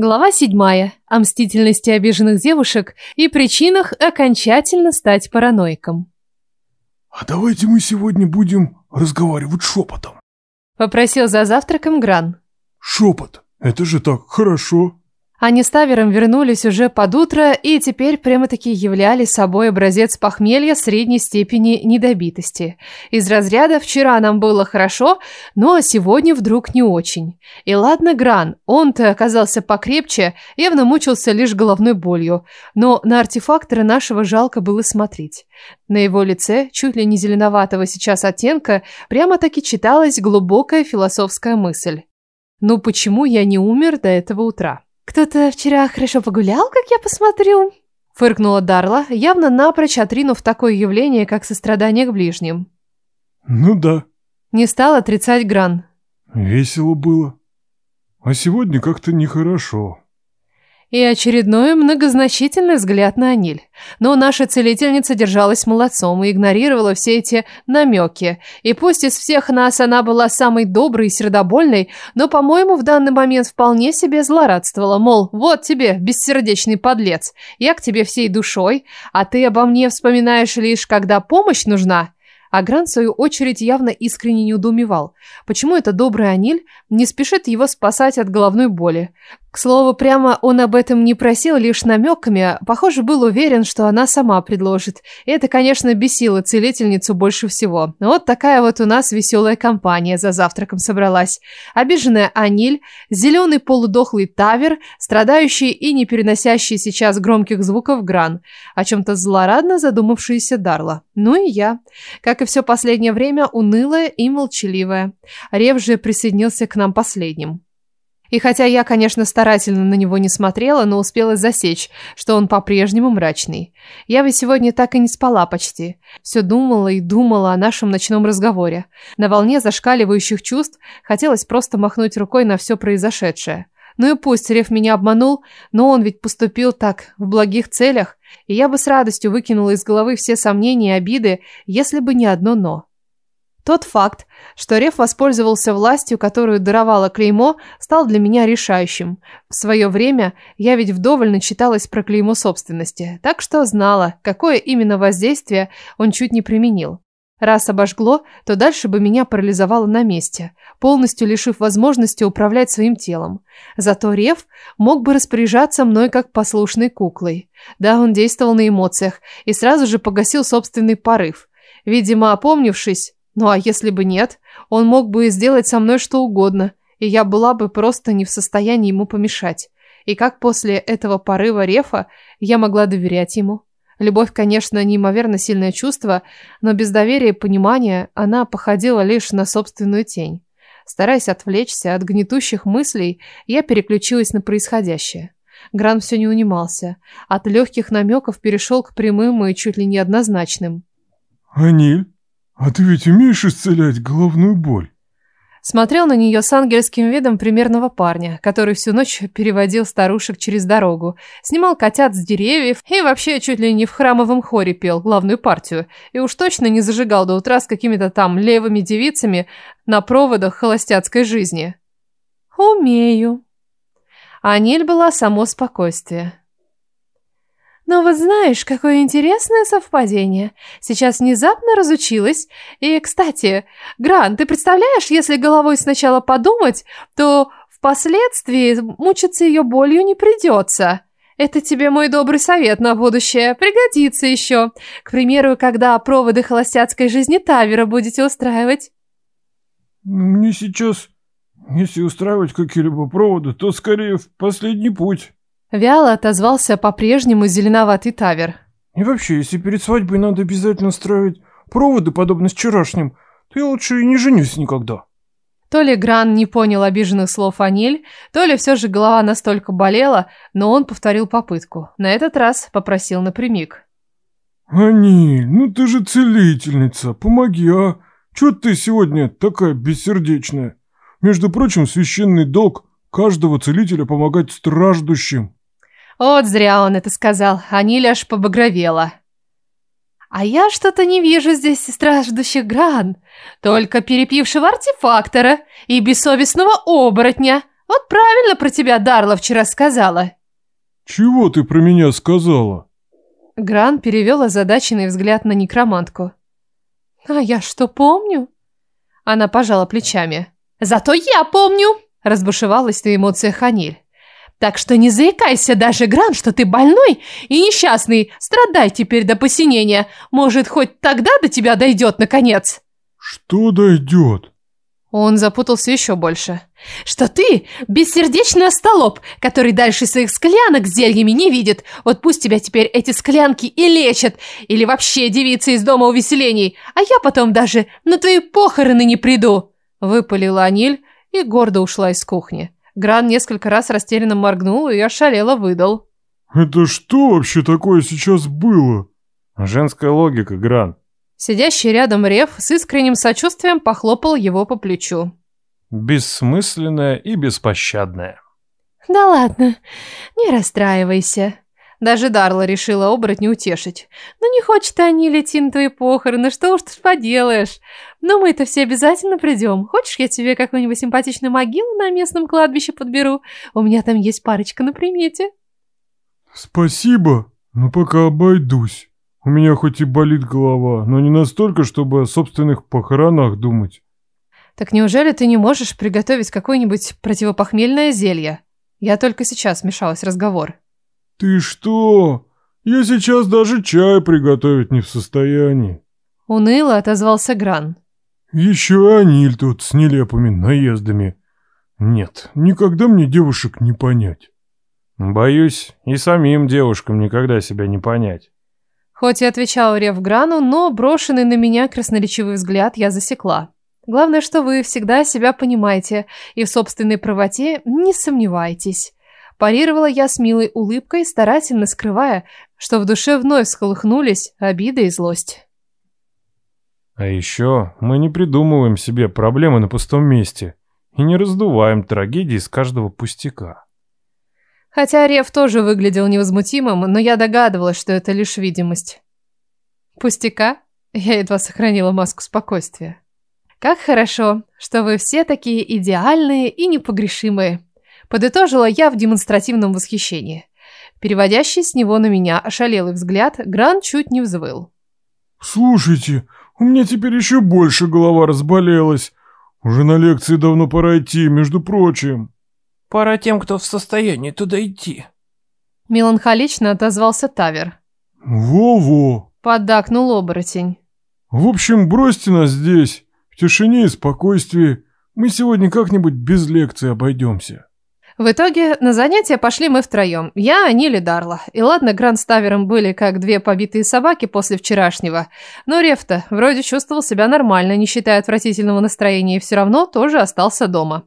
Глава 7. О мстительности обиженных девушек и причинах окончательно стать параноиком. «А давайте мы сегодня будем разговаривать шепотом», — попросил за завтраком Гран. «Шепот. Это же так хорошо». Они с Тавером вернулись уже под утро и теперь прямо-таки являли собой образец похмелья средней степени недобитости. Из разряда «вчера нам было хорошо, но сегодня вдруг не очень». И ладно Гран, он-то оказался покрепче, явно мучился лишь головной болью, но на артефактора нашего жалко было смотреть. На его лице, чуть ли не зеленоватого сейчас оттенка, прямо-таки читалась глубокая философская мысль. «Ну почему я не умер до этого утра?» «Кто-то вчера хорошо погулял, как я посмотрю?» Фыркнула Дарла, явно напрочь отринув такое явление, как сострадание к ближним. «Ну да». Не стал отрицать Гран. «Весело было. А сегодня как-то нехорошо». И очередной многозначительный взгляд на Аниль. Но наша целительница держалась молодцом и игнорировала все эти намеки. И пусть из всех нас она была самой доброй и сердобольной, но, по-моему, в данный момент вполне себе злорадствовала. Мол, вот тебе, бессердечный подлец, я к тебе всей душой, а ты обо мне вспоминаешь лишь, когда помощь нужна. А Гран в свою очередь, явно искренне не недоумевал, почему эта добрая Аниль не спешит его спасать от головной боли. К слову, прямо он об этом не просил лишь намеками, похоже, был уверен, что она сама предложит. И это, конечно, бесило целительницу больше всего. Вот такая вот у нас веселая компания за завтраком собралась. Обиженная Аниль, зеленый полудохлый тавер, страдающий и не переносящий сейчас громких звуков Гран, о чем-то злорадно задумавшаяся Дарла. Ну и я. Как и все последнее время, унылая и молчаливая. Рев же присоединился к нам последним. И хотя я, конечно, старательно на него не смотрела, но успела засечь, что он по-прежнему мрачный. Я ведь сегодня так и не спала почти. Все думала и думала о нашем ночном разговоре. На волне зашкаливающих чувств хотелось просто махнуть рукой на все произошедшее. Ну и пусть Рев меня обманул, но он ведь поступил так, в благих целях, и я бы с радостью выкинула из головы все сомнения и обиды, если бы не одно «но». Тот факт, что Рев воспользовался властью, которую даровало клеймо, стал для меня решающим. В свое время я ведь вдоволь начиталась про клеймо собственности, так что знала, какое именно воздействие он чуть не применил. Раз обожгло, то дальше бы меня парализовало на месте, полностью лишив возможности управлять своим телом. Зато Рев мог бы распоряжаться мной как послушной куклой. Да, он действовал на эмоциях и сразу же погасил собственный порыв. Видимо, опомнившись, ну а если бы нет, он мог бы сделать со мной что угодно, и я была бы просто не в состоянии ему помешать. И как после этого порыва Рефа я могла доверять ему? Любовь, конечно, неимоверно сильное чувство, но без доверия и понимания она походила лишь на собственную тень. Стараясь отвлечься от гнетущих мыслей, я переключилась на происходящее. Гран все не унимался. От легких намеков перешел к прямым и чуть ли не однозначным. «Аниль, а ты ведь умеешь исцелять головную боль? Смотрел на нее с ангельским видом примерного парня, который всю ночь переводил старушек через дорогу, снимал котят с деревьев и вообще чуть ли не в храмовом хоре пел главную партию, и уж точно не зажигал до утра с какими-то там левыми девицами на проводах холостяцкой жизни. «Умею». Анель была само спокойствие. Но вот знаешь, какое интересное совпадение. Сейчас внезапно разучилась. И, кстати, Гран, ты представляешь, если головой сначала подумать, то впоследствии мучиться ее болью не придется. Это тебе мой добрый совет на будущее. Пригодится еще. К примеру, когда проводы холостяцкой жизни Тавера будете устраивать. Мне сейчас... Если устраивать какие-либо проводы, то скорее в последний путь. Вяло отозвался по-прежнему зеленоватый тавер. И вообще, если перед свадьбой надо обязательно строить проводы, подобно с вчерашним, то я лучше и не женюсь никогда. То ли Гран не понял обиженных слов Аниль, то ли все же голова настолько болела, но он повторил попытку. На этот раз попросил напрямик. «Аниль, ну ты же целительница, помоги, а! Чего ты сегодня такая бессердечная? Между прочим, священный долг каждого целителя помогать страждущим». «Вот зря он это сказал, они лишь побагровела». «А я что-то не вижу здесь страждущих гран, только перепившего артефактора и бессовестного оборотня. Вот правильно про тебя Дарла вчера сказала». «Чего ты про меня сказала?» Гран перевел озадаченный взгляд на некромантку. «А я что, помню?» Она пожала плечами. «Зато я помню!» Разбушевалась на эмоциях Ханиль. Так что не заикайся даже, Гран, что ты больной и несчастный. Страдай теперь до посинения. Может, хоть тогда до тебя дойдет, наконец. Что дойдет? Он запутался еще больше. «Что ты – бессердечный остолоп, который дальше своих склянок с зельями не видит. Вот пусть тебя теперь эти склянки и лечат, или вообще девицы из дома увеселений, а я потом даже на твои похороны не приду!» Выпалила Аниль и гордо ушла из кухни. Гран несколько раз растерянно моргнул и ошалело выдал. «Это что вообще такое сейчас было?» «Женская логика, Гран». Сидящий рядом Рев с искренним сочувствием похлопал его по плечу. Бессмысленная и беспощадная. «Да ладно, не расстраивайся», даже Дарла решила оборотню утешить. «Ну не хочет они летим твои похороны, ну что уж ты поделаешь. Но мы-то все обязательно придем. Хочешь, я тебе какую-нибудь симпатичную могилу на местном кладбище подберу? У меня там есть парочка на примете». «Спасибо, но пока обойдусь. У меня хоть и болит голова, но не настолько, чтобы о собственных похоронах думать». «Так неужели ты не можешь приготовить какое-нибудь противопохмельное зелье?» Я только сейчас смешалась в разговор. «Ты что? Я сейчас даже чай приготовить не в состоянии!» Уныло отозвался Гран. «Еще Аниль тут с нелепыми наездами. Нет, никогда мне девушек не понять». «Боюсь, и самим девушкам никогда себя не понять». Хоть и отвечал Ревграну, но брошенный на меня красноречивый взгляд я засекла. Главное, что вы всегда себя понимаете и в собственной правоте не сомневаетесь. Парировала я с милой улыбкой, старательно скрывая, что в душе вновь сколыхнулись обида и злость. А еще мы не придумываем себе проблемы на пустом месте и не раздуваем трагедии с каждого пустяка. Хотя Рев тоже выглядел невозмутимым, но я догадывалась, что это лишь видимость. Пустяка? Я едва сохранила маску спокойствия. Как хорошо, что вы все такие идеальные и непогрешимые. Подытожила я в демонстративном восхищении. Переводящий с него на меня ошалелый взгляд, Гран чуть не взвыл. «Слушайте, у меня теперь еще больше голова разболелась. Уже на лекции давно пора идти, между прочим». «Пора тем, кто в состоянии туда идти», — меланхолично отозвался Тавер. «Во-во!» — поддакнул оборотень. «В общем, бросьте нас здесь, в тишине и спокойствии. Мы сегодня как-нибудь без лекции обойдемся». В итоге на занятия пошли мы втроем. Я, Аниль Дарла. И ладно, Грант с были как две побитые собаки после вчерашнего. Но Рефта вроде чувствовал себя нормально, не считая отвратительного настроения, и все равно тоже остался дома.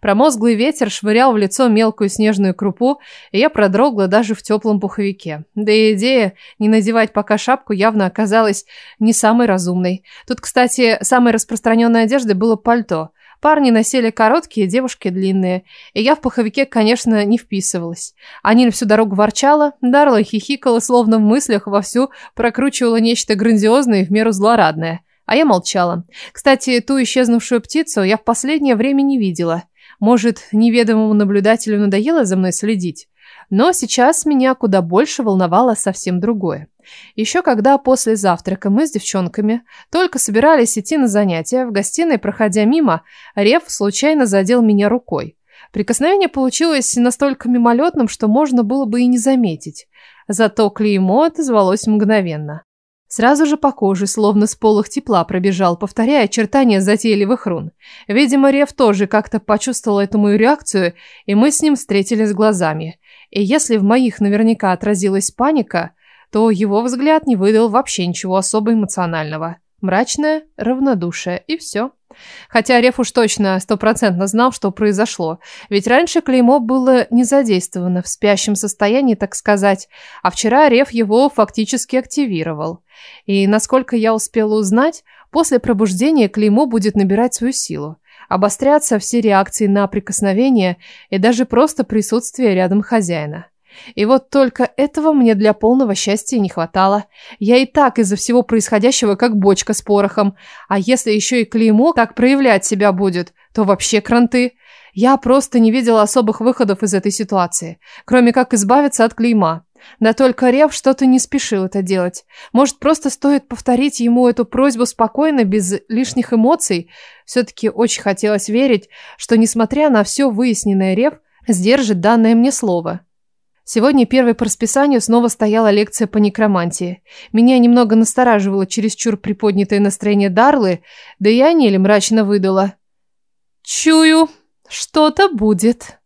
Промозглый ветер швырял в лицо мелкую снежную крупу, и я продрогла даже в теплом пуховике. Да и идея не надевать пока шапку явно оказалась не самой разумной. Тут, кстати, самой распространенной одеждой было пальто – Парни носили короткие, девушки длинные, и я в пуховике, конечно, не вписывалась. Аниль всю дорогу ворчала, Дарла хихикала, словно в мыслях вовсю прокручивала нечто грандиозное и в меру злорадное. А я молчала. Кстати, ту исчезнувшую птицу я в последнее время не видела. Может, неведомому наблюдателю надоело за мной следить? Но сейчас меня куда больше волновало совсем другое. Еще когда после завтрака мы с девчонками только собирались идти на занятия, в гостиной, проходя мимо, Рев случайно задел меня рукой. Прикосновение получилось настолько мимолетным, что можно было бы и не заметить. Зато клеймо отозвалось мгновенно. Сразу же по коже, словно с полых тепла пробежал, повторяя очертания затейливых рун. Видимо, Рев тоже как-то почувствовал эту мою реакцию, и мы с ним встретились глазами. И если в моих наверняка отразилась паника, то его взгляд не выдал вообще ничего особо эмоционального. Мрачное, равнодушие и все. Хотя Реф уж точно стопроцентно знал, что произошло, ведь раньше клеймо было не задействовано, в спящем состоянии, так сказать, а вчера Реф его фактически активировал. И, насколько я успела узнать, после пробуждения клеймо будет набирать свою силу. обостряться все реакции на прикосновение и даже просто присутствие рядом хозяина. И вот только этого мне для полного счастья не хватало. Я и так из-за всего происходящего как бочка с порохом. А если еще и клеймо так проявлять себя будет, то вообще кранты. Я просто не видела особых выходов из этой ситуации, кроме как избавиться от клейма. Да только Рев что-то не спешил это делать. Может, просто стоит повторить ему эту просьбу спокойно, без лишних эмоций? Все-таки очень хотелось верить, что, несмотря на все выясненное, Рев сдержит данное мне слово. Сегодня первой по расписанию снова стояла лекция по некромантии. Меня немного настораживало чересчур приподнятое настроение Дарлы, да и Анель мрачно выдала. «Чую, что-то будет».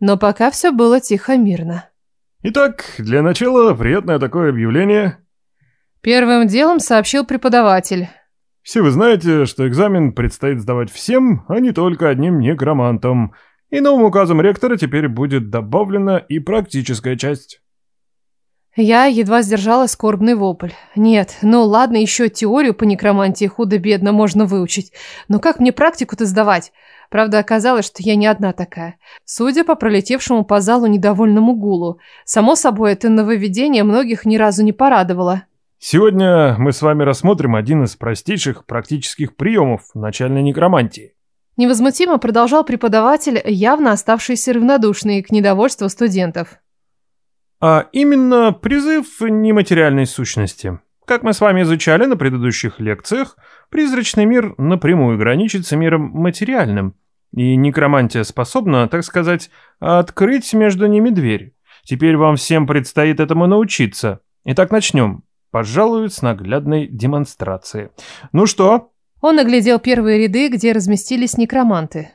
Но пока все было тихо-мирно. «Итак, для начала приятное такое объявление». Первым делом сообщил преподаватель. «Все вы знаете, что экзамен предстоит сдавать всем, а не только одним некромантам». И новым указом ректора теперь будет добавлена и практическая часть. Я едва сдержала скорбный вопль. Нет, ну ладно, еще теорию по некромантии худо-бедно можно выучить. Но как мне практику-то сдавать? Правда, оказалось, что я не одна такая. Судя по пролетевшему по залу недовольному гулу, само собой, это нововведение многих ни разу не порадовало. Сегодня мы с вами рассмотрим один из простейших практических приемов начальной некромантии. Невозмутимо продолжал преподаватель, явно оставшийся равнодушный к недовольству студентов. А именно призыв нематериальной сущности. Как мы с вами изучали на предыдущих лекциях, призрачный мир напрямую граничит с миром материальным, и некромантия способна, так сказать, открыть между ними дверь. Теперь вам всем предстоит этому научиться. Итак, начнем. Пожалуй, с наглядной демонстрации. Ну что, он оглядел первые ряды, где разместились некроманты.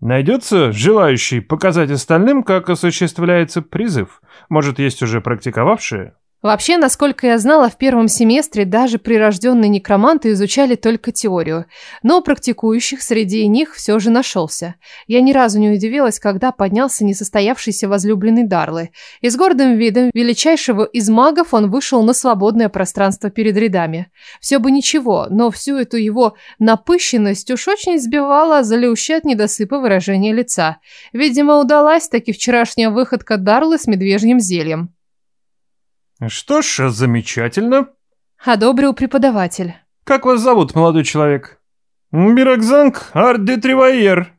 Найдется желающий показать остальным, как осуществляется призыв. Может, есть уже практиковавшие? Вообще, насколько я знала, в первом семестре даже прирожденные некроманты изучали только теорию, но практикующих среди них все же нашелся. Я ни разу не удивилась, когда поднялся несостоявшийся возлюбленный Дарлы, и с гордым видом величайшего из магов он вышел на свободное пространство перед рядами. Все бы ничего, но всю эту его напыщенность уж очень сбивала залющая от недосыпа выражение лица. Видимо, удалась таки вчерашняя выходка Дарлы с медвежьим зельем. Что ж, замечательно. Одобрил преподаватель. Как вас зовут, молодой человек? Мирокзанг Ардетривайер.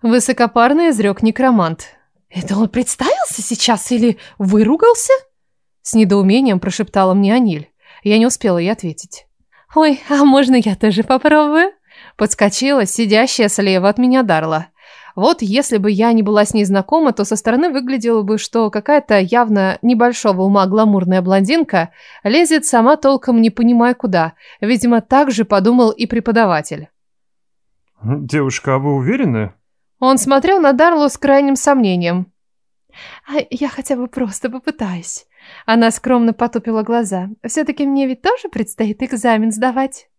Высокопарный изрек некромант. Это он представился сейчас или выругался? С недоумением прошептала мне Аниль. Я не успела ей ответить. «Ой, а можно я тоже попробую?» Подскочила сидящая слева от меня Дарла. Вот если бы я не была с ней знакома, то со стороны выглядело бы, что какая-то явно небольшого ума гламурная блондинка лезет сама толком не понимая куда. Видимо, так же подумал и преподаватель. Ну, «Девушка, а вы уверены?» Он смотрел на Дарлу с крайним сомнением. А «Я хотя бы просто попытаюсь». Она скромно потупила глаза. «Все-таки мне ведь тоже предстоит экзамен сдавать».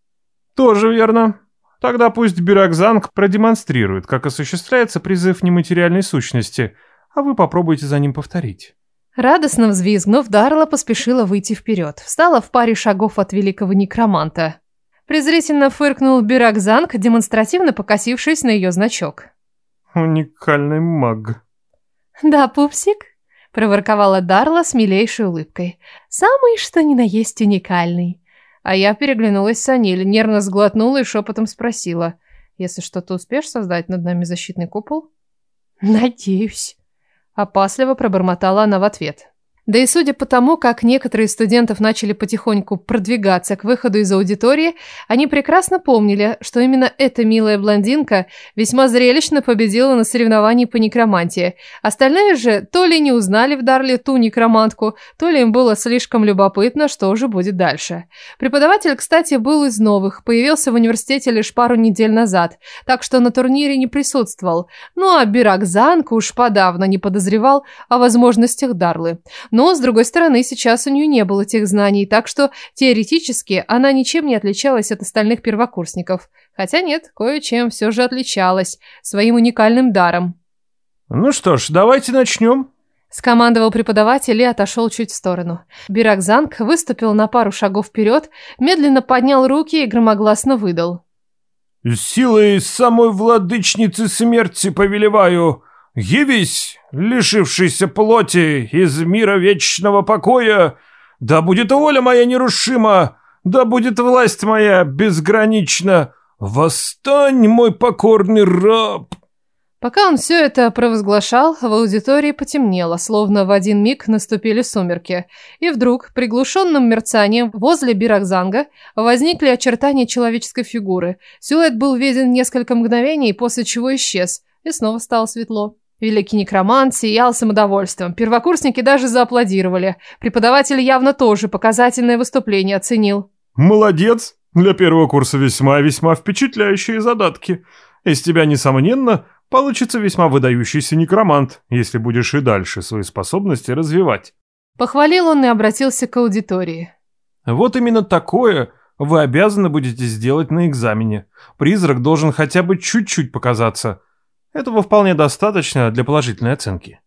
«Тоже верно», Тогда пусть Бюракзанг продемонстрирует, как осуществляется призыв нематериальной сущности, а вы попробуйте за ним повторить». Радостно взвизгнув, Дарла поспешила выйти вперед, встала в паре шагов от великого некроманта. Презрительно фыркнул Бюракзанг, демонстративно покосившись на ее значок. «Уникальный маг». «Да, пупсик», — проворковала Дарла с милейшей улыбкой. «Самый что ни на есть уникальный. А я переглянулась с Аниль, нервно сглотнула и шепотом спросила. «Если что, ты успеешь создать над нами защитный купол?» «Надеюсь». Опасливо пробормотала она в ответ. Да и судя по тому, как некоторые студентов начали потихоньку продвигаться к выходу из аудитории, они прекрасно помнили, что именно эта милая блондинка весьма зрелищно победила на соревновании по некромантии. Остальные же то ли не узнали в Дарле ту некромантку, то ли им было слишком любопытно, что же будет дальше. Преподаватель, кстати, был из новых, появился в университете лишь пару недель назад, так что на турнире не присутствовал. Ну а Биракзанка уж подавно не подозревал о возможностях Дарлы. Но, с другой стороны, сейчас у нее не было тех знаний, так что теоретически она ничем не отличалась от остальных первокурсников. Хотя нет, кое-чем все же отличалась, своим уникальным даром. «Ну что ж, давайте начнем», Скомандовал преподаватель и отошел чуть в сторону. Биракзанг выступил на пару шагов вперед, медленно поднял руки и громогласно выдал. «Силой самой владычницы смерти повелеваю Явись, лишившийся плоти из мира вечного покоя, да будет воля моя нерушима, да будет власть моя безгранична. Восстань, мой покорный раб!» Пока он все это провозглашал, в аудитории потемнело, словно в один миг наступили сумерки. И вдруг, приглушенным мерцанием, возле Биракзанга возникли очертания человеческой фигуры. Силуэт был виден несколько мгновений, после чего исчез, и снова стало светло. Великий некромант сиял самодовольством. Первокурсники даже зааплодировали. Преподаватель явно тоже показательное выступление оценил. «Молодец! Для первого курса весьма-весьма впечатляющие задатки. Из тебя, несомненно, получится весьма выдающийся некромант, если будешь и дальше свои способности развивать». Похвалил он и обратился к аудитории. «Вот именно такое вы обязаны будете сделать на экзамене. Призрак должен хотя бы чуть-чуть показаться». Этого вполне достаточно для положительной оценки.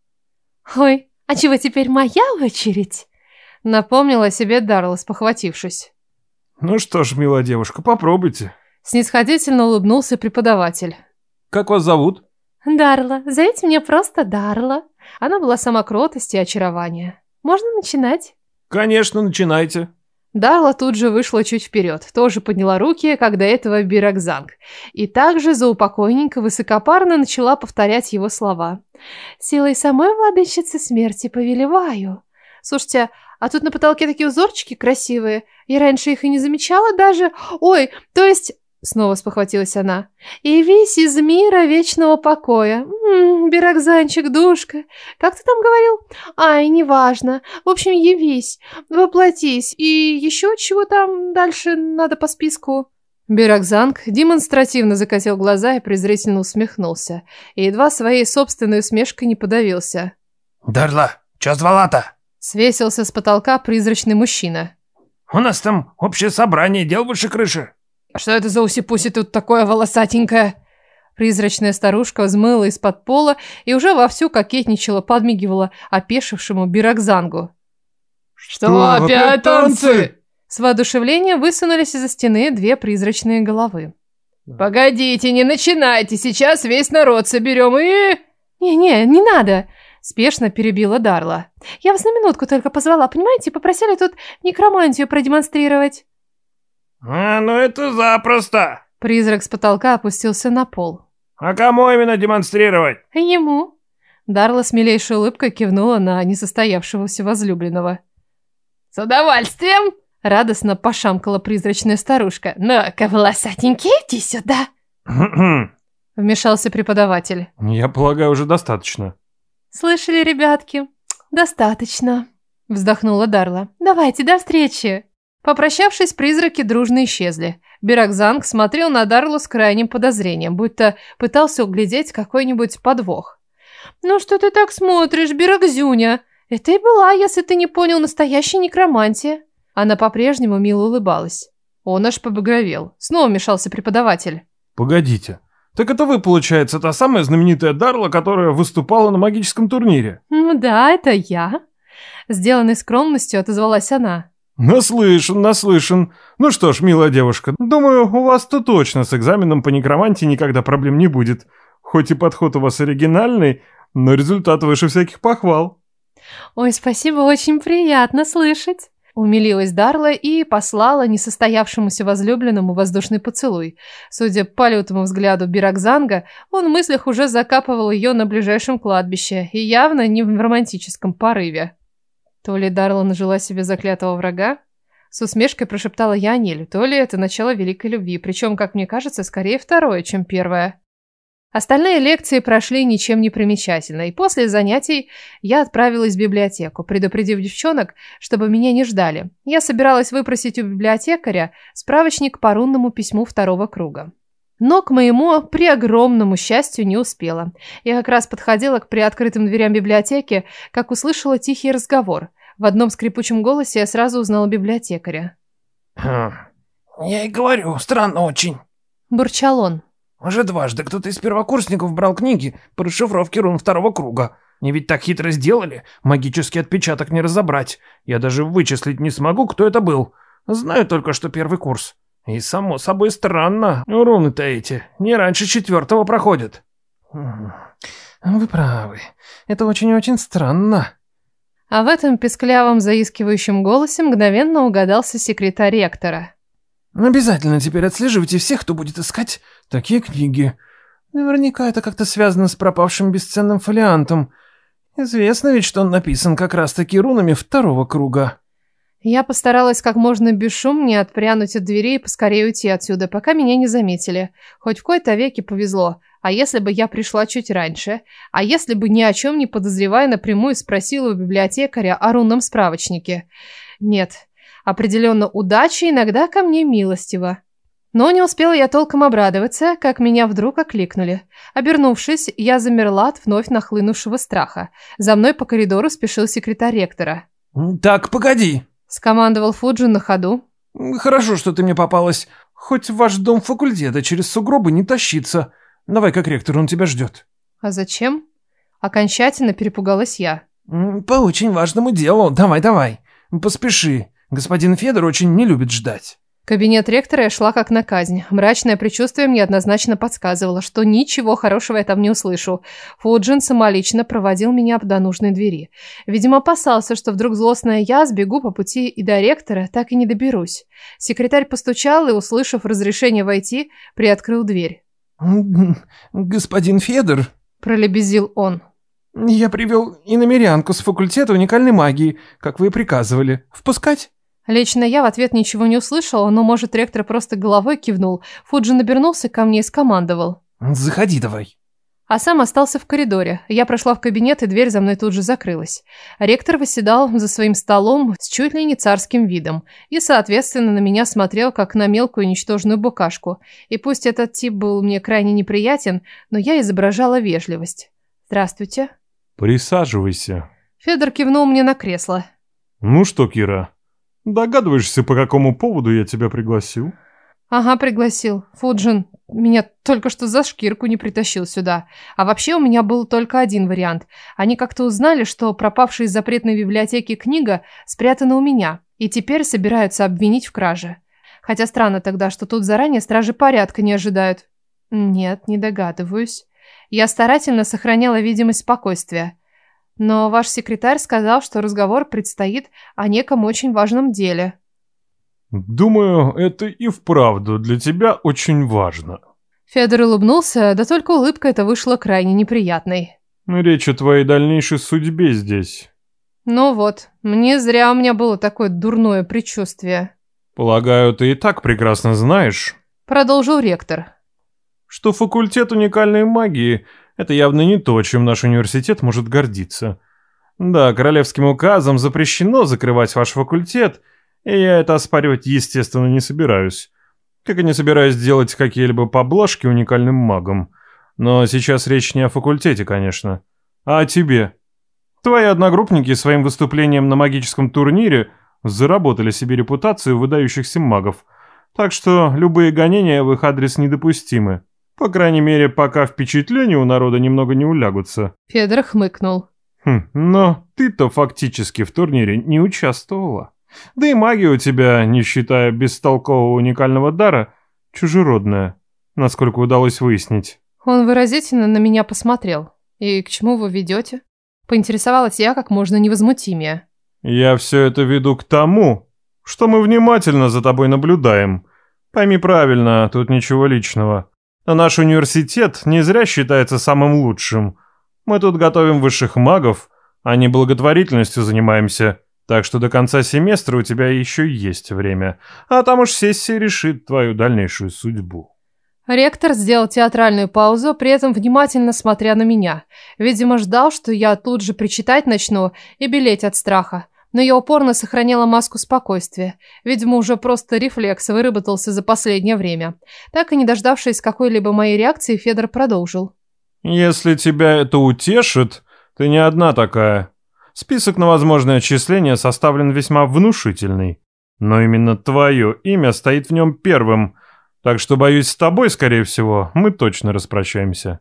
Ой, а чего теперь моя очередь? Напомнила себе Дарла, спохватившись. Ну что ж, милая девушка, попробуйте. Снисходительно улыбнулся преподаватель. Как вас зовут? Дарла. Зовите меня просто Дарла. Она была сама кротость и очарование. Можно начинать? Конечно, начинайте. Дарла тут же вышла чуть вперед, тоже подняла руки, как до этого Биракзанг, и также заупокойненько высокопарно начала повторять его слова. «Силой самой владычицы смерти повелеваю». Слушайте, а тут на потолке такие узорчики красивые. Я раньше их и не замечала даже. Ой, то есть Снова спохватилась она. «И весь из мира вечного покоя. М-м, М Бирокзанчик, душка, как ты там говорил? Ай, неважно. В общем, явись, воплотись. И еще чего там дальше надо по списку?» Бирокзанг демонстративно закатил глаза и презрительно усмехнулся. И едва своей собственной усмешкой не подавился. «Дарла, чё звала-то?» Свесился с потолка призрачный мужчина. «У нас там общее собрание, дел выше крыши». Что это за усипуси тут такое волосатенькое?» Призрачная старушка взмыла из-под пола и уже вовсю кокетничала, подмигивала опешившему Бирокзангу. «Что, Что опять танцы?» С воодушевлением высунулись из-за стены две призрачные головы. «Погодите, не начинайте, сейчас весь народ соберем и...» «Не-не, не надо!» Спешно перебила Дарла. «Я вас на минутку только позвала, понимаете, попросили тут некромантию продемонстрировать». А, ну это запросто. Призрак с потолка опустился на пол. А кому именно демонстрировать? Ему. Дарла с милейшей улыбкой кивнула на несостоявшегося возлюбленного. «С удовольствием!» — радостно пошамкала призрачная старушка. «Ну-ка, волосатенький, иди сюда!» Вмешался преподаватель. «Я полагаю, уже достаточно». «Слышали, ребятки? Достаточно!» — вздохнула Дарла. «Давайте, до встречи!» Попрощавшись, призраки дружно исчезли. Бирокзанг смотрел на Дарлу с крайним подозрением, будто пытался углядеть какой-нибудь подвох. «Ну что ты так смотришь, Бирокзюня? Это и была, если ты не понял, настоящая некромантия». Она по-прежнему мило улыбалась. Он аж побагровел. Снова мешался преподаватель. «Погодите, так это вы, получается, та самая знаменитая Дарла, которая выступала на магическом турнире?» «Ну да, это я». Сделанной скромностью отозвалась она. «Наслышан, наслышан. Ну что ж, милая девушка, думаю, у вас-то точно с экзаменом по некромантии никогда проблем не будет. Хоть и подход у вас оригинальный, но результат выше всяких похвал». «Ой, спасибо, очень приятно слышать». Умилилась Дарла и послала несостоявшемуся возлюбленному воздушный поцелуй. Судя по лютому взгляду Биракзанга, он в мыслях уже закапывал ее на ближайшем кладбище и явно не в романтическом порыве. То ли Дарла нажила себе заклятого врага? С усмешкой прошептала Яниль, То ли это начало великой любви, причем, как мне кажется, скорее второе, чем первое. Остальные лекции прошли ничем не примечательно, и после занятий я отправилась в библиотеку, предупредив девчонок, чтобы меня не ждали. Я собиралась выпросить у библиотекаря справочник по рунному письму второго круга. Но к моему преогромному счастью не успела. Я как раз подходила к приоткрытым дверям библиотеки, как услышала тихий разговор. В одном скрипучем голосе я сразу узнала библиотекаря. «Хм, я и говорю, странно очень», – бурчал он. «Уже дважды кто-то из первокурсников брал книги по расшифровке рун второго круга. Не ведь так хитро сделали, магический отпечаток не разобрать. Я даже вычислить не смогу, кто это был. Знаю только, что первый курс. И само собой странно. Руны-то эти не раньше четвертого проходят. Вы правы. Это очень-очень странно. А в этом песклявом заискивающем голосе мгновенно угадался секретарь ректора. Обязательно теперь отслеживайте всех, кто будет искать такие книги. Наверняка это как-то связано с пропавшим бесценным фолиантом. Известно ведь, что он написан как раз-таки рунами второго круга. Я постаралась как можно бесшумнее отпрянуть от двери и поскорее уйти отсюда, пока меня не заметили. Хоть в кои-то веки повезло. А если бы я пришла чуть раньше? А если бы ни о чем не подозревая напрямую спросила у библиотекаря о рунном справочнике? Нет, определенно удача иногда ко мне милостива. Но не успела я толком обрадоваться, как меня вдруг окликнули. Обернувшись, я замерла от вновь нахлынувшего страха. За мной по коридору спешил секретарь ректора. «Так, погоди!» Скомандовал Фуджи на ходу. «Хорошо, что ты мне попалась. Хоть ваш дом факультета через сугробы не тащится. Давай как ректор, он тебя ждет». «А зачем?» Окончательно перепугалась я. «По очень важному делу. Давай, давай. Поспеши. Господин Федор очень не любит ждать». Кабинет ректора я шла как на казнь. Мрачное предчувствие мне однозначно подсказывало, что ничего хорошего я там не услышу. Фуджин самолично проводил меня до нужной двери. Видимо, опасался, что вдруг злостная я сбегу по пути и до ректора так и не доберусь. Секретарь постучал и, услышав разрешение войти, приоткрыл дверь. «Господин Федор», – пролебезил он. «Я привел иномерянку с факультета уникальной магии, как вы и приказывали. Впускать?» Лично я в ответ ничего не услышал, но, может, ректор просто головой кивнул. Фуджин обернулся ко мне и скомандовал. «Заходи давай». А сам остался в коридоре. Я прошла в кабинет, и дверь за мной тут же закрылась. Ректор восседал за своим столом с чуть ли не царским видом. И, соответственно, на меня смотрел, как на мелкую ничтожную букашку. И пусть этот тип был мне крайне неприятен, но я изображала вежливость. «Здравствуйте». «Присаживайся». Федор кивнул мне на кресло. «Ну что, Кира, Догадываешься, по какому поводу я тебя пригласил? Ага, пригласил. Фуджин меня только что за шкирку не притащил сюда. А вообще у меня был только один вариант. Они как-то узнали, что пропавшая из запретной библиотеки книга спрятана у меня. И теперь собираются обвинить в краже. Хотя странно тогда, что тут заранее стражи порядка не ожидают. Нет, не догадываюсь. Я старательно сохраняла видимость спокойствия. Но ваш секретарь сказал, что разговор предстоит о неком очень важном деле. Думаю, это и вправду для тебя очень важно. Федор улыбнулся, да только улыбка эта вышла крайне неприятной. Речь о твоей дальнейшей судьбе здесь. Ну вот, мне зря у меня было такое дурное предчувствие. Полагаю, ты и так прекрасно знаешь. Продолжил ректор. Что факультет уникальной магии – это явно не то, чем наш университет может гордиться. Да, королевским указом запрещено закрывать ваш факультет, и я это оспаривать, естественно, не собираюсь. Как и не собираюсь делать какие-либо поблажки уникальным магам. Но сейчас речь не о факультете, конечно, а о тебе. Твои одногруппники своим выступлением на магическом турнире заработали себе репутацию выдающихся магов, так что любые гонения в их адрес недопустимы. По крайней мере, пока впечатления у народа немного не улягутся. Федор хмыкнул. Хм, но ты-то фактически в турнире не участвовала. Да и магия у тебя, не считая бестолкового уникального дара, чужеродная, насколько удалось выяснить. Он выразительно на меня посмотрел. И к чему вы ведете? Поинтересовалась я как можно невозмутимее. Я все это веду к тому, что мы внимательно за тобой наблюдаем. Пойми правильно, тут ничего личного. А наш университет не зря считается самым лучшим. Мы тут готовим высших магов, а не благотворительностью занимаемся. Так что до конца семестра у тебя еще есть время. А там уж сессия решит твою дальнейшую судьбу». Ректор сделал театральную паузу, при этом внимательно смотря на меня. Видимо, ждал, что я тут же причитать начну и белеть от страха но я упорно сохраняла маску спокойствия. Видимо, уже просто рефлекс выработался за последнее время. Так и не дождавшись какой-либо моей реакции, Федор продолжил. «Если тебя это утешит, ты не одна такая. Список на возможные отчисления составлен весьма внушительный. Но именно твое имя стоит в нем первым, так что, боюсь, с тобой, скорее всего, мы точно распрощаемся.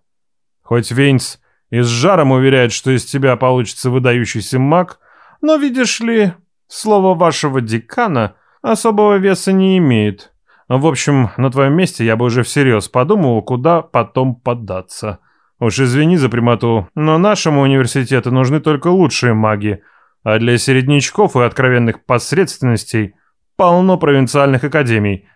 Хоть Вейнс и с жаром уверяет, что из тебя получится выдающийся маг – но, видишь ли, слово вашего декана особого веса не имеет. В общем, на твоем месте я бы уже всерьез подумал, куда потом поддаться. Уж извини за прямоту, но нашему университету нужны только лучшие маги, а для середнячков и откровенных посредственностей полно провинциальных академий.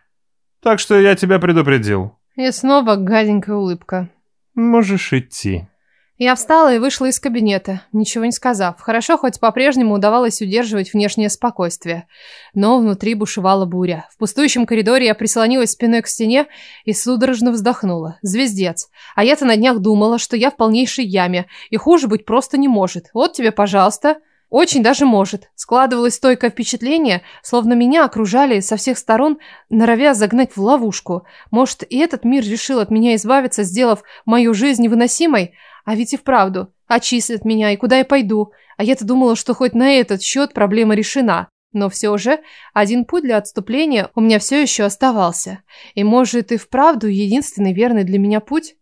Так что я тебя предупредил». И снова гаденькая улыбка. «Можешь идти». Я встала и вышла из кабинета, ничего не сказав. Хорошо, хоть по-прежнему удавалось удерживать внешнее спокойствие. Но внутри бушевала буря. В пустующем коридоре я прислонилась спиной к стене и судорожно вздохнула. Звездец. А я-то на днях думала, что я в полнейшей яме, и хуже быть просто не может. Вот тебе, пожалуйста. Очень даже может. Складывалось стойкое впечатление, словно меня окружали со всех сторон, норовя загнать в ловушку. Может, и этот мир решил от меня избавиться, сделав мою жизнь невыносимой? А ведь и вправду. Отчислят меня, и куда я пойду? А я-то думала, что хоть на этот счет проблема решена. Но все же, один путь для отступления у меня все еще оставался. И может и вправду единственный верный для меня путь?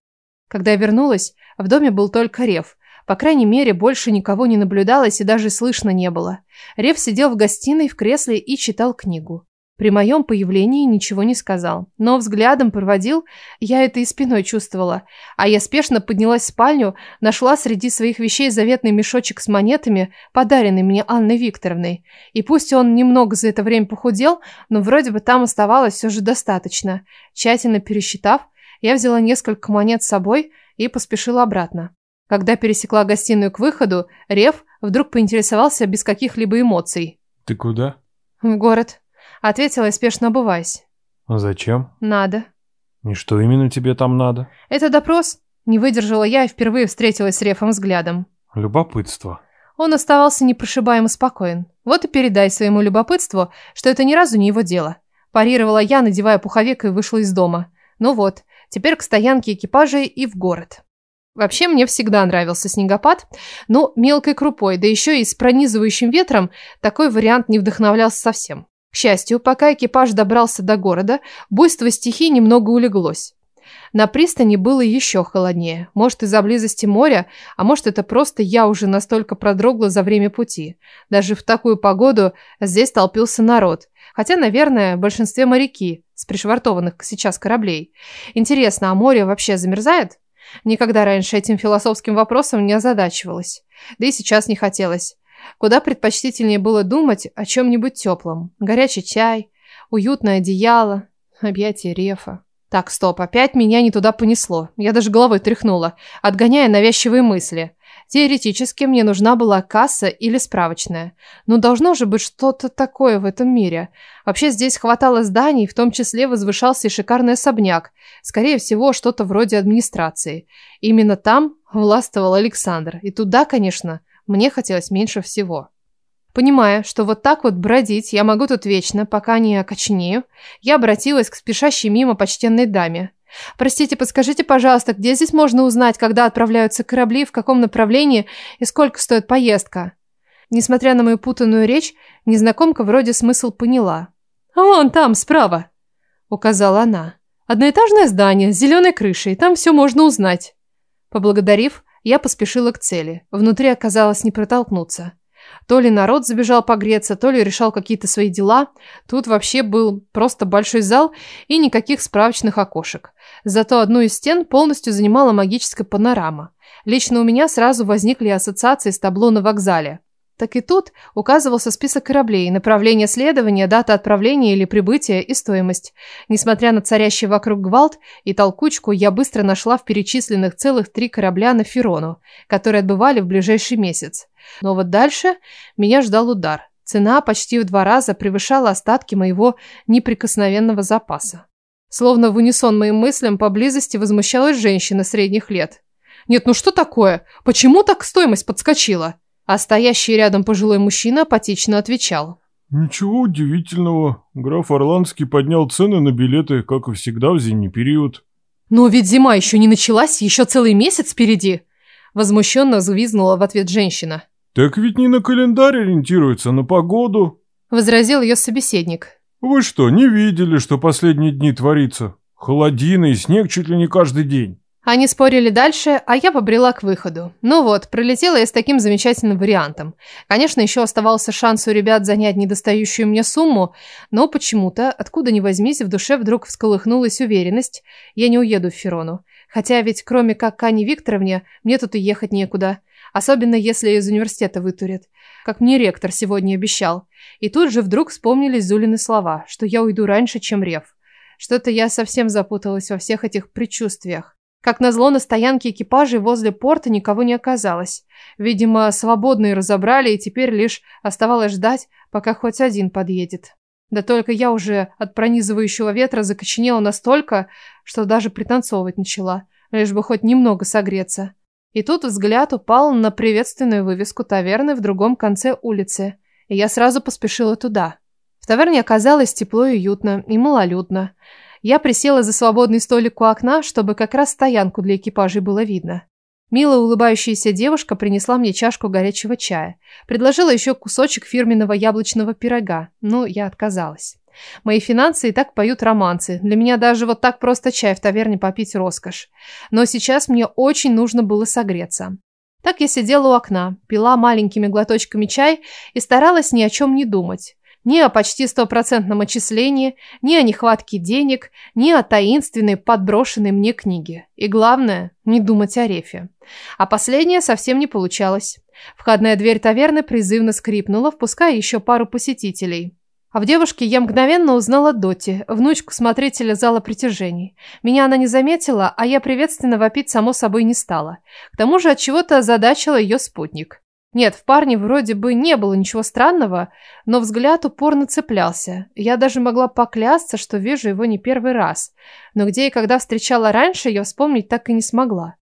Когда я вернулась, в доме был только Рев. По крайней мере, больше никого не наблюдалось и даже слышно не было. Рев сидел в гостиной в кресле и читал книгу. При моем появлении ничего не сказал, но взглядом проводил, я это и спиной чувствовала. А я спешно поднялась в спальню, нашла среди своих вещей заветный мешочек с монетами, подаренный мне Анной Викторовной. И пусть он немного за это время похудел, но вроде бы там оставалось все же достаточно. Тщательно пересчитав, я взяла несколько монет с собой и поспешила обратно. Когда пересекла гостиную к выходу, Рев вдруг поинтересовался без каких-либо эмоций. «Ты куда?» «В город», Ответила и спешно обуваясь. А «Зачем?» «Надо». «И что именно тебе там надо?» «Это допрос». Не выдержала я и впервые встретилась с Рефом взглядом. «Любопытство». Он оставался непрошибаемо спокоен. «Вот и передай своему любопытству, что это ни разу не его дело». Парировала я, надевая пуховик и вышла из дома. «Ну вот, теперь к стоянке экипажей и в город». Вообще мне всегда нравился снегопад, но мелкой крупой, да еще и с пронизывающим ветром, такой вариант не вдохновлялся совсем. К счастью, пока экипаж добрался до города, буйство стихий немного улеглось. На пристани было еще холоднее. Может, из-за близости моря, а может, это просто я уже настолько продрогла за время пути. Даже в такую погоду здесь толпился народ. Хотя, наверное, в большинстве моряки с пришвартованных сейчас кораблей. Интересно, а море вообще замерзает? Никогда раньше этим философским вопросом не озадачивалась. Да и сейчас не хотелось. Куда предпочтительнее было думать о чем-нибудь теплом. Горячий чай, уютное одеяло, объятие рефа. Так, стоп, опять меня не туда понесло. Я даже головой тряхнула, отгоняя навязчивые мысли. Теоретически мне нужна была касса или справочная. Но должно же быть что-то такое в этом мире. Вообще здесь хватало зданий, в том числе возвышался шикарный особняк. Скорее всего, что-то вроде администрации. Именно там властвовал Александр. И туда, конечно, мне хотелось меньше всего. Понимая, что вот так вот бродить я могу тут вечно, пока не окоченею, я обратилась к спешащей мимо почтенной даме. «Простите, подскажите, пожалуйста, где здесь можно узнать, когда отправляются корабли, в каком направлении и сколько стоит поездка?» Несмотря на мою путанную речь, незнакомка вроде смысл поняла. «А «Вон там, справа!» — указала она. «Одноэтажное здание с зеленой крышей, там все можно узнать». Поблагодарив, я поспешила к цели. Внутри оказалось не протолкнуться. То ли народ забежал погреться, то ли решал какие-то свои дела. Тут вообще был просто большой зал и никаких справочных окошек. Зато одну из стен полностью занимала магическая панорама. Лично у меня сразу возникли ассоциации с табло на вокзале. Так и тут указывался список кораблей, направление следования, дата отправления или прибытия и стоимость. Несмотря на царящий вокруг гвалт и толкучку, я быстро нашла в перечисленных целых три корабля на Ферону, которые отбывали в ближайший месяц. Но вот дальше меня ждал удар. Цена почти в два раза превышала остатки моего неприкосновенного запаса. Словно в унисон моим мыслям поблизости возмущалась женщина средних лет. «Нет, ну что такое? Почему так стоимость подскочила?» А стоящий рядом пожилой мужчина апатично отвечал. «Ничего удивительного. Граф Орландский поднял цены на билеты, как и всегда в зимний период». «Но ведь зима еще не началась, еще целый месяц впереди!» Возмущенно завизнула в ответ женщина. «Так ведь не на календарь ориентируется, на погоду!» Возразил ее собеседник. «Вы что, не видели, что последние дни творится? Холодина и снег чуть ли не каждый день. Они спорили дальше, а я побрела к выходу. Ну вот, пролетела я с таким замечательным вариантом. Конечно, еще оставался шанс у ребят занять недостающую мне сумму, но почему-то, откуда ни возьмись, в душе вдруг всколыхнулась уверенность, я не уеду в Ферону. Хотя ведь кроме как к Ане Викторовне, мне тут и ехать некуда. Особенно если из университета вытурят, как мне ректор сегодня обещал. И тут же вдруг вспомнились Зулины слова, что я уйду раньше, чем Рев. Что-то я совсем запуталась во всех этих предчувствиях. Как назло, на стоянке экипажей возле порта никого не оказалось. Видимо, свободные разобрали, и теперь лишь оставалось ждать, пока хоть один подъедет. Да только я уже от пронизывающего ветра закоченела настолько, что даже пританцовывать начала, лишь бы хоть немного согреться. И тут взгляд упал на приветственную вывеску таверны в другом конце улицы, и я сразу поспешила туда. В таверне оказалось тепло и уютно, и малолюдно. Я присела за свободный столик у окна, чтобы как раз стоянку для экипажей было видно. Мило улыбающаяся девушка принесла мне чашку горячего чая. Предложила еще кусочек фирменного яблочного пирога, но я отказалась. Мои финансы и так поют романсы. Для меня даже вот так просто чай в таверне попить роскошь. Но сейчас мне очень нужно было согреться. Так я сидела у окна, пила маленькими глоточками чай и старалась ни о чем не думать ни о почти стопроцентном отчислении, ни о нехватке денег, ни о таинственной подброшенной мне книге. И главное, не думать о рефе. А последнее совсем не получалось. Входная дверь таверны призывно скрипнула, впуская еще пару посетителей. А в девушке я мгновенно узнала Доти, внучку смотрителя зала притяжений. Меня она не заметила, а я приветственно вопить само собой не стала. К тому же от чего-то озадачила ее спутник. Нет, в парне вроде бы не было ничего странного, но взгляд упорно цеплялся. Я даже могла поклясться, что вижу его не первый раз. Но где и когда встречала раньше, я вспомнить так и не смогла.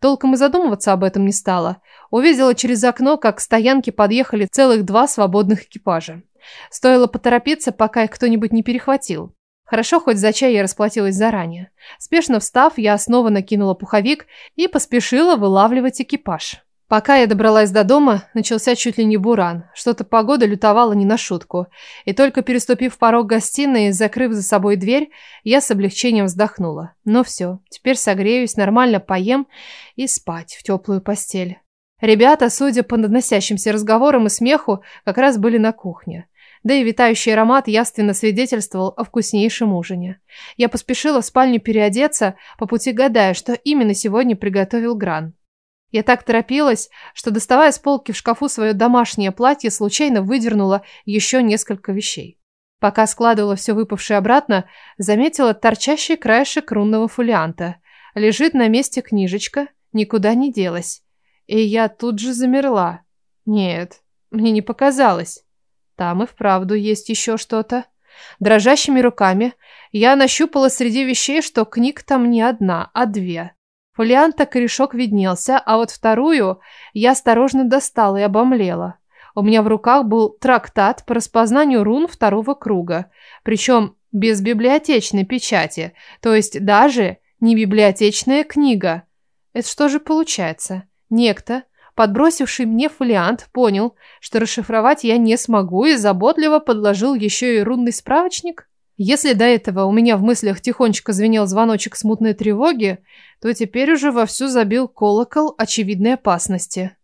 Толком и задумываться об этом не стала. Увидела через окно, как к стоянке подъехали целых два свободных экипажа. Стоило поторопиться, пока их кто-нибудь не перехватил. Хорошо, хоть за чай я расплатилась заранее. Спешно встав, я снова накинула пуховик и поспешила вылавливать экипаж. Пока я добралась до дома, начался чуть ли не буран. Что-то погода лютовала не на шутку. И только переступив порог гостиной и закрыв за собой дверь, я с облегчением вздохнула. Ну Но все, теперь согреюсь, нормально поем и спать в теплую постель. Ребята, судя по надносящимся разговорам и смеху, как раз были на кухне. Да и витающий аромат явственно свидетельствовал о вкуснейшем ужине. Я поспешила в спальню переодеться, по пути гадая, что именно сегодня приготовил Гран. Я так торопилась, что, доставая с полки в шкафу свое домашнее платье, случайно выдернула еще несколько вещей. Пока складывала все выпавшее обратно, заметила торчащий краешек рунного фолианта. Лежит на месте книжечка, никуда не делась. И я тут же замерла. Нет, мне не показалось. Там и вправду есть еще что-то. Дрожащими руками я нащупала среди вещей, что книг там не одна, а две. Полианта корешок виднелся, а вот вторую я осторожно достал и обомлела. У меня в руках был трактат по распознанию рун второго круга, причем без библиотечной печати, то есть даже не библиотечная книга. Это что же получается? Некто, подбросивший мне фолиант, понял, что расшифровать я не смогу и заботливо подложил еще и рунный справочник? Если до этого у меня в мыслях тихонечко звенел звоночек смутной тревоги, то теперь уже вовсю забил колокол очевидной опасности.